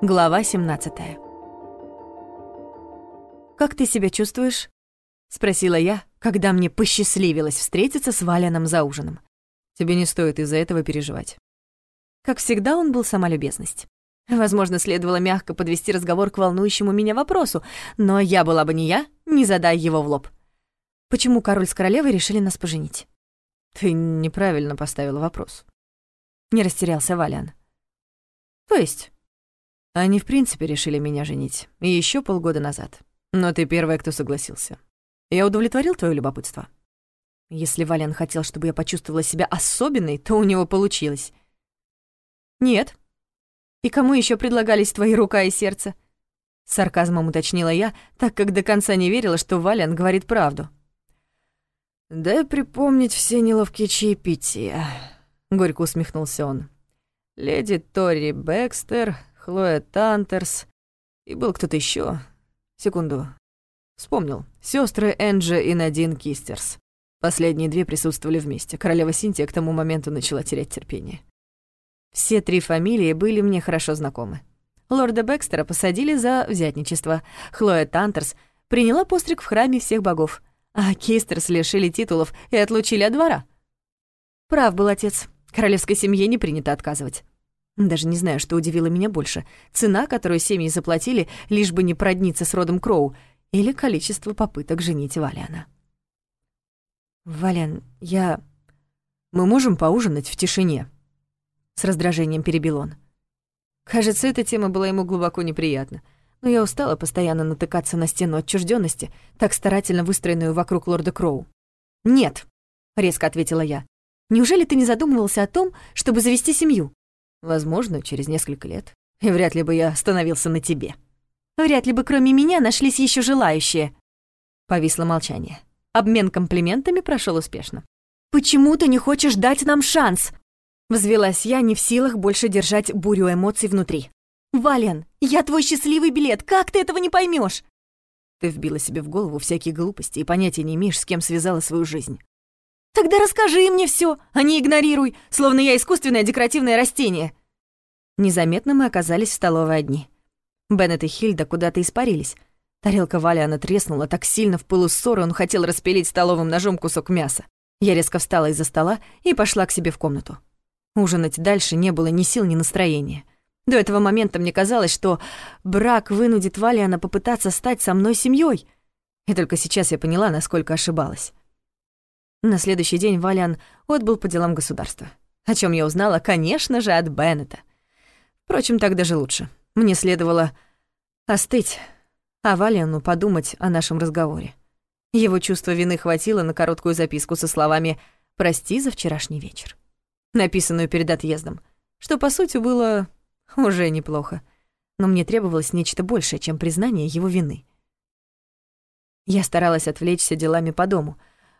Глава 17 «Как ты себя чувствуешь?» — спросила я, когда мне посчастливилось встретиться с Валяном за ужином. «Тебе не стоит из-за этого переживать». Как всегда, он был сама любезность. Возможно, следовало мягко подвести разговор к волнующему меня вопросу, но я была бы не я, не задая его в лоб. Почему король с королевой решили нас поженить? Ты неправильно поставила вопрос. Не растерялся Валян. То есть? Они в принципе решили меня женить. И еще полгода назад. Но ты первая, кто согласился. Я удовлетворил твое любопытство? Если Валян хотел, чтобы я почувствовала себя особенной, то у него получилось. Нет. И кому еще предлагались твои рука и сердце? С сарказмом уточнила я, так как до конца не верила, что Валян говорит правду. «Дай припомнить все неловкие чаепития», — горько усмехнулся он. «Леди Тори Бекстер, Хлоя Тантерс и был кто-то еще. Секунду. Вспомнил. Сестры Энджи и Надин Кистерс. Последние две присутствовали вместе. Королева Синтия к тому моменту начала терять терпение. Все три фамилии были мне хорошо знакомы. Лорда Бекстера посадили за взятничество. Хлоя Тантерс приняла постриг в храме всех богов — а Кейстерс лишили титулов и отлучили от двора. Прав был отец. Королевской семье не принято отказывать. Даже не знаю, что удивило меня больше. Цена, которую семьи заплатили, лишь бы не продниться с родом Кроу, или количество попыток женить Валяна. «Валян, я... Мы можем поужинать в тишине?» С раздражением перебил он. Кажется, эта тема была ему глубоко неприятна но я устала постоянно натыкаться на стену отчужденности, так старательно выстроенную вокруг лорда Кроу. «Нет», — резко ответила я. «Неужели ты не задумывался о том, чтобы завести семью?» «Возможно, через несколько лет. И вряд ли бы я остановился на тебе». «Вряд ли бы кроме меня нашлись еще желающие». Повисло молчание. Обмен комплиментами прошел успешно. «Почему ты не хочешь дать нам шанс?» Взвелась я, не в силах больше держать бурю эмоций внутри. «Вален, я твой счастливый билет, как ты этого не поймешь? Ты вбила себе в голову всякие глупости и понятия не имеешь, с кем связала свою жизнь. Тогда расскажи мне все, а не игнорируй, словно я искусственное декоративное растение. Незаметно мы оказались в столовой одни. Беннет и Хильда куда-то испарились. Тарелка Валиана треснула так сильно в пылу ссоры, он хотел распилить столовым ножом кусок мяса. Я резко встала из-за стола и пошла к себе в комнату. Ужинать дальше не было ни сил, ни настроения. До этого момента мне казалось, что брак вынудит Валиана попытаться стать со мной семьей. И только сейчас я поняла, насколько ошибалась. На следующий день Валиан отбыл по делам государства. О чем я узнала, конечно же, от Беннета. Впрочем, так даже лучше. Мне следовало остыть, а Валиану подумать о нашем разговоре. Его чувство вины хватило на короткую записку со словами «Прости за вчерашний вечер», написанную перед отъездом, что, по сути, было уже неплохо. Но мне требовалось нечто большее, чем признание его вины. Я старалась отвлечься делами по дому.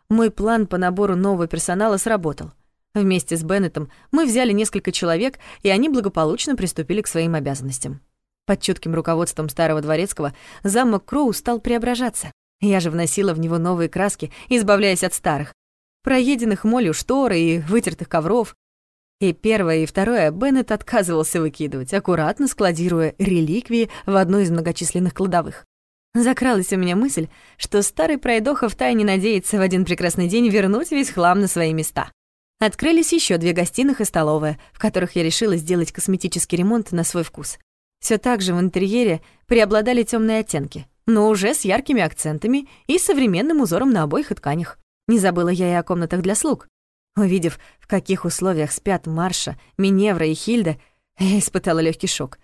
Мой план по набору нового персонала сработал. Вместе с Беннетом мы взяли несколько человек, и они благополучно приступили к своим обязанностям. Под чутким руководством старого дворецкого замок Кроу стал преображаться. Я же вносила в него новые краски, избавляясь от старых. Проеденных молью шторы и вытертых ковров, и первое, и второе Беннет отказывался выкидывать, аккуратно складируя реликвии в одной из многочисленных кладовых. Закралась у меня мысль, что старый пройдоха втайне надеется в один прекрасный день вернуть весь хлам на свои места. Открылись еще две гостиных и столовая, в которых я решила сделать косметический ремонт на свой вкус. Все так же в интерьере преобладали темные оттенки, но уже с яркими акцентами и современным узором на обоих и тканях. Не забыла я и о комнатах для слуг. Увидев, в каких условиях спят Марша, Миневра и Хильда, я испытала легкий шок.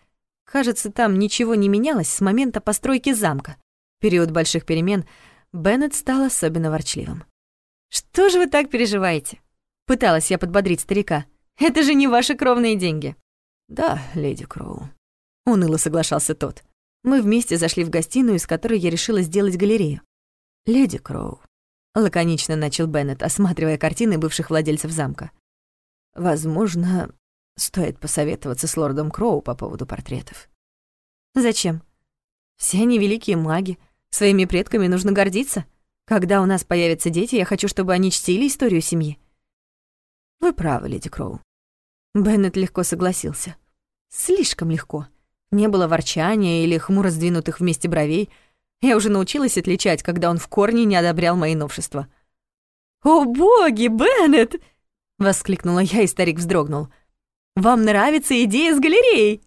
Кажется, там ничего не менялось с момента постройки замка. В период больших перемен Беннет стал особенно ворчливым. «Что же вы так переживаете?» Пыталась я подбодрить старика. «Это же не ваши кровные деньги». «Да, леди Кроу», — уныло соглашался тот. Мы вместе зашли в гостиную, из которой я решила сделать галерею. «Леди Кроу, лаконично начал Беннет, осматривая картины бывших владельцев замка. Возможно, стоит посоветоваться с лордом Кроу по поводу портретов. Зачем? Все они великие маги. Своими предками нужно гордиться. Когда у нас появятся дети, я хочу, чтобы они чтили историю семьи. Вы правы, леди Кроу. Беннет легко согласился. Слишком легко. Не было ворчания или хмуро сдвинутых вместе бровей. Я уже научилась отличать, когда он в корне не одобрял мои новшества. «О боги, Беннет!» — воскликнула я, и старик вздрогнул. «Вам нравится идея с галереей?»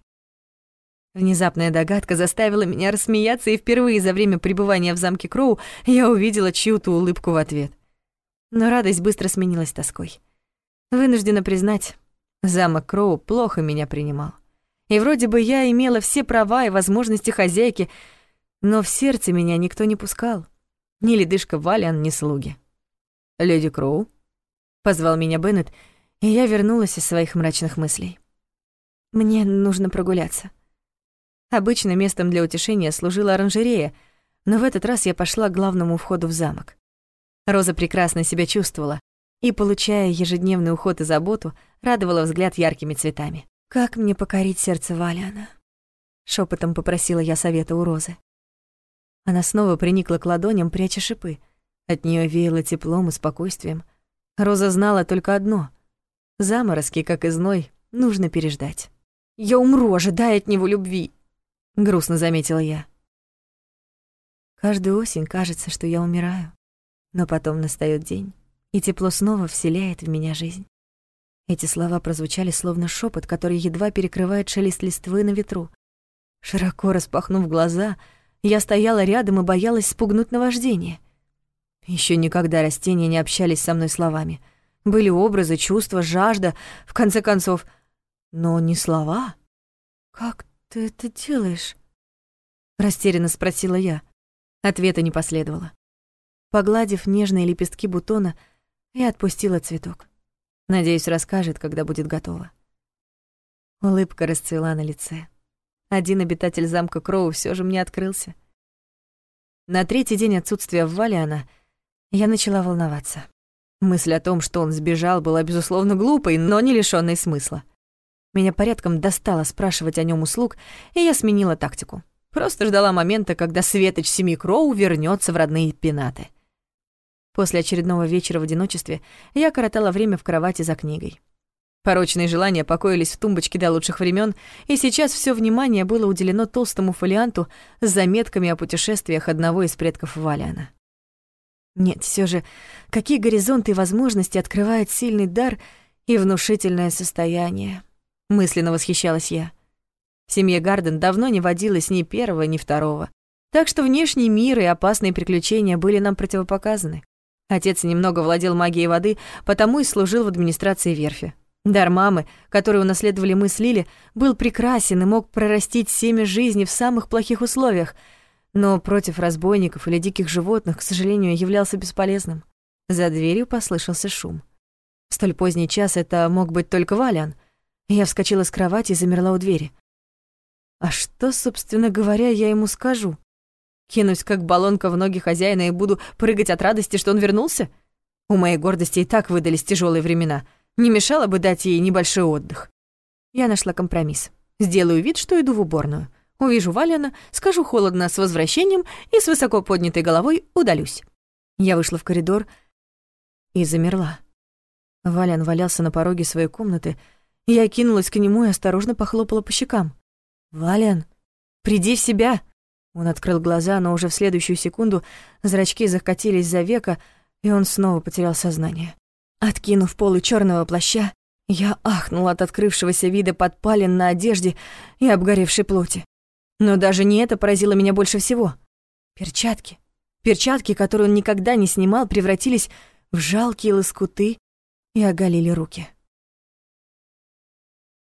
Внезапная догадка заставила меня рассмеяться, и впервые за время пребывания в замке Кроу я увидела чью-то улыбку в ответ. Но радость быстро сменилась тоской. Вынуждена признать, замок Кроу плохо меня принимал. И вроде бы я имела все права и возможности хозяйки, но в сердце меня никто не пускал. Ни ледышка Валиан, ни слуги. «Леди Кроу?» — позвал меня Беннет, и я вернулась из своих мрачных мыслей. «Мне нужно прогуляться». Обычно местом для утешения служила оранжерея, но в этот раз я пошла к главному входу в замок. Роза прекрасно себя чувствовала и, получая ежедневный уход и заботу, радовала взгляд яркими цветами. «Как мне покорить сердце Валиана?» Шепотом попросила я совета у Розы. Она снова приникла к ладоням, пряча шипы. От нее веяло теплом и спокойствием. Роза знала только одно — заморозки, как и зной, нужно переждать. «Я умру, ожидая от него любви», грустно заметила я. Каждую осень кажется, что я умираю, но потом настаёт день, и тепло снова вселяет в меня жизнь. Эти слова прозвучали словно шепот, который едва перекрывает шелест листвы на ветру. Широко распахнув глаза, я стояла рядом и боялась спугнуть наваждение. Еще никогда растения не общались со мной словами. Были образы, чувства, жажда, в конце концов, но не слова. Как ты это делаешь?» Растерянно спросила я. Ответа не последовало. Погладив нежные лепестки бутона, я отпустила цветок. Надеюсь, расскажет, когда будет готово. Улыбка расцвела на лице. Один обитатель замка Кроу все же мне открылся. На третий день отсутствия в Валиана я начала волноваться. Мысль о том, что он сбежал, была, безусловно, глупой, но не лишённой смысла. Меня порядком достало спрашивать о нем услуг, и я сменила тактику. Просто ждала момента, когда Светоч Семи Кроу вернется в родные пенаты. После очередного вечера в одиночестве я коротала время в кровати за книгой. Порочные желания покоились в тумбочке до лучших времен, и сейчас все внимание было уделено толстому фолианту с заметками о путешествиях одного из предков Валиана. Нет, все же, какие горизонты и возможности открывает сильный дар и внушительное состояние мысленно восхищалась я. В семье Гарден давно не водилось ни первого, ни второго. Так что внешний мир и опасные приключения были нам противопоказаны. Отец немного владел магией воды, потому и служил в администрации верфи. Дар мамы, который унаследовали мы с Лили, был прекрасен и мог прорастить семя жизни в самых плохих условиях, но против разбойников или диких животных, к сожалению, являлся бесполезным. За дверью послышался шум. В столь поздний час это мог быть только Валян — я вскочила с кровати и замерла у двери. А что, собственно говоря, я ему скажу? Кинусь как баллонка в ноги хозяина и буду прыгать от радости, что он вернулся? У моей гордости и так выдались тяжелые времена. Не мешало бы дать ей небольшой отдых. Я нашла компромисс. Сделаю вид, что иду в уборную. Увижу Валяна, скажу холодно «с возвращением» и с высоко поднятой головой удалюсь. Я вышла в коридор и замерла. Валян валялся на пороге своей комнаты, я кинулась к нему и осторожно похлопала по щекам. «Вален, приди в себя!» Он открыл глаза, но уже в следующую секунду зрачки закатились за века, и он снова потерял сознание. Откинув полы черного плаща, я ахнула от открывшегося вида подпалин на одежде и обгоревшей плоти. Но даже не это поразило меня больше всего. Перчатки. Перчатки, которые он никогда не снимал, превратились в жалкие лоскуты и оголили руки.